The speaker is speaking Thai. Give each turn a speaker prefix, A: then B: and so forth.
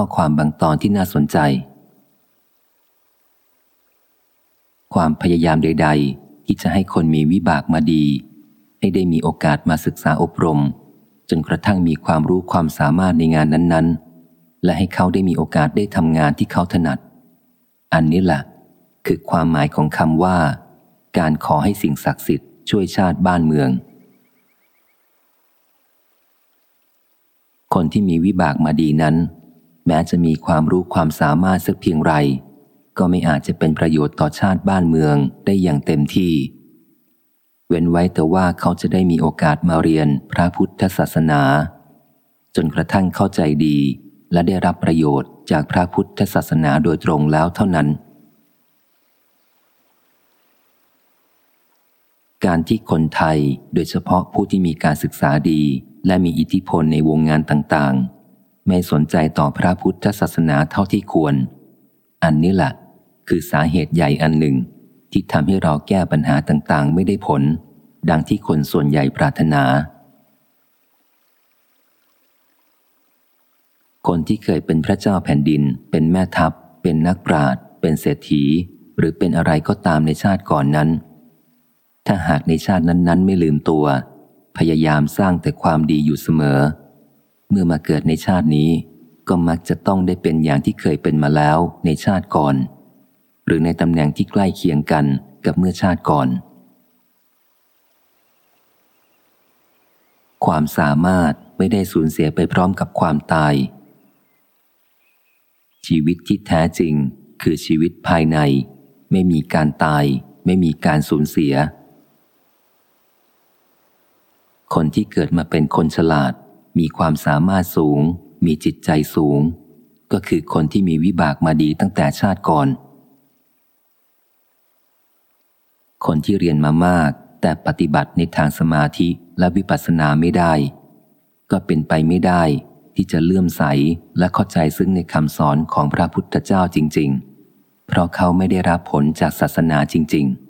A: ข้อความบางตอนที่น่าสนใจ ความพยายามใด ๆ ที่จะให้คนมีวิบากมาดี ให้ได้มีโอกาสมาศึกษาอบรม จนกระทั่งมีความรู้ความสามารถในงานนั้น ๆ และให้เขาได้มีโอกาสได้ทำงานที่เขาถนัด อันนี้แหละคือความหมายของคำว่า การขอให้สิ่งศักดิ์สิทธิ์ช่วยชาติบ้านเมืองคนที่มีวิบากมาดีนั้น แม้จะมีความรู้ความสามารถสักเพียงไร ก็ไม่อาจจะเป็นประโยชน์ต่อชาติบ้านเมืองได้อย่างเต็มที่ เว้นไว้แต่ว่าเขาจะได้มีโอกาสมาเรียนพระพุทธศาสนา จนกระทั่งเข้าใจดี และได้รับประโยชน์จากพระพุทธศาสนาโดยตรงแล้วเท่านั้น การที่คนไทยโดยเฉพาะผู้ที่มีการศึกษาดี และมีอิทธิพลในวงงานต่างๆ ไม่สนใจต่อพระพุทธศาสนาเท่าที่ควร อันนี้แหละคือสาเหตุใหญ่อันหนึ่ง ที่ทำให้เราแก้ปัญหาต่างๆ ไม่ได้ผล ดังที่คนส่วนใหญ่ปรารถนา คนที่เคยเป็นพระเจ้าแผ่นดิน เป็นแม่ทัพ เป็นนักปราชญ์เป็นเศรษฐี หรือเป็นอะไรก็ตามในชาติก่อนนั้น ถ้าหากในชาตินั้นๆ ไม่ลืมตัว พยายามสร้างแต่ความดีอยู่เสมอ เมื่อมาเกิดในชาตินี้ ก็มักจะต้องได้เป็นอย่างที่เคยเป็นมาแล้วในชาติก่อน หรือในตำแหน่งที่ใกล้เคียงกันกับเมื่อชาติก่อน ความสามารถไม่ได้สูญเสียไปพร้อมกับความตาย ชีวิตที่แท้จริงคือชีวิตภายใน ไม่มีการตาย ไม่มีการสูญเสีย คนที่เกิดมาเป็นคนฉลาด มีความสามารถสูง มีจิตใจสูง ก็คือคนที่มีวิบากมาดีตั้งแต่ชาติก่อน คนที่เรียนมามาก แต่ปฏิบัติในทางสมาธิและวิปัสสนาไม่ได้ ก็เป็นไปไม่ได้ที่จะเลื่อมใสและเข้าใจซึ่งในคำสอนของพระพุทธเจ้าจริง ๆ เพราะเขาไม่ได้รับผลจากศาสนาจริง ๆ